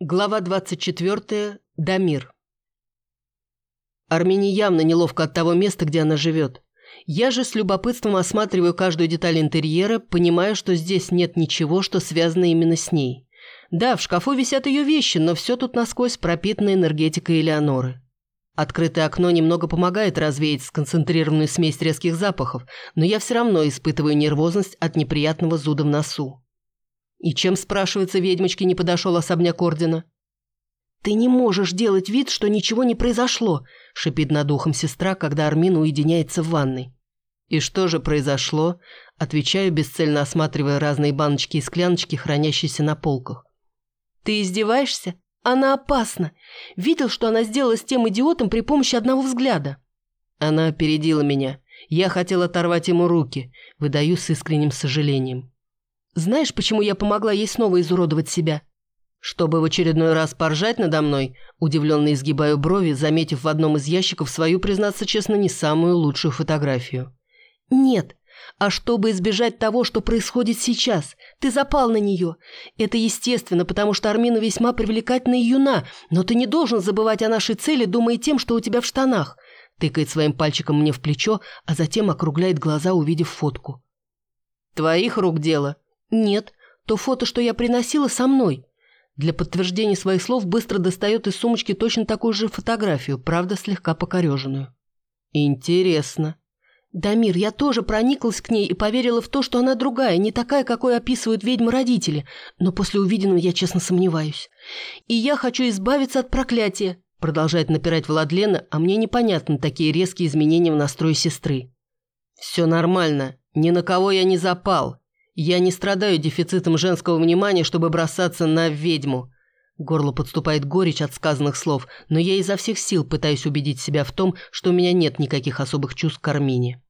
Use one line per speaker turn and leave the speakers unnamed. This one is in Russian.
Глава 24. Дамир. Армине явно неловко от того места, где она живет. Я же с любопытством осматриваю каждую деталь интерьера, понимая, что здесь нет ничего, что связано именно с ней. Да, в шкафу висят ее вещи, но все тут насквозь пропитано энергетикой Элеоноры. Открытое окно немного помогает развеять сконцентрированную смесь резких запахов, но я все равно испытываю нервозность от неприятного зуда в носу. И чем, спрашивается, ведьмочке не подошел особняк ордена? «Ты не можешь делать вид, что ничего не произошло», – шипит над ухом сестра, когда Армин уединяется в ванной. «И что же произошло?» – отвечаю, бесцельно осматривая разные баночки и скляночки, хранящиеся на полках. «Ты издеваешься? Она опасна. Видел, что она сделала с тем идиотом при помощи одного взгляда?» Она опередила меня. Я хотел оторвать ему руки, выдаю с искренним сожалением. Знаешь, почему я помогла ей снова изуродовать себя?» Чтобы в очередной раз поржать надо мной, удивленно изгибаю брови, заметив в одном из ящиков свою, признаться честно, не самую лучшую фотографию. «Нет, а чтобы избежать того, что происходит сейчас. Ты запал на нее. Это естественно, потому что Армина весьма привлекательна и юна, но ты не должен забывать о нашей цели, думая тем, что у тебя в штанах». Тыкает своим пальчиком мне в плечо, а затем округляет глаза, увидев фотку. «Твоих рук дело?» «Нет, то фото, что я приносила, со мной». Для подтверждения своих слов быстро достает из сумочки точно такую же фотографию, правда, слегка покореженную. «Интересно». «Дамир, я тоже прониклась к ней и поверила в то, что она другая, не такая, какой описывают ведьмы-родители, но после увиденного я честно сомневаюсь. И я хочу избавиться от проклятия», продолжает напирать Владлена, а мне непонятны такие резкие изменения в настрое сестры. «Все нормально, ни на кого я не запал. Я не страдаю дефицитом женского внимания, чтобы бросаться на ведьму. Горло подступает горечь от сказанных слов, но я изо всех сил пытаюсь убедить себя в том, что у меня нет никаких особых чувств к Армине.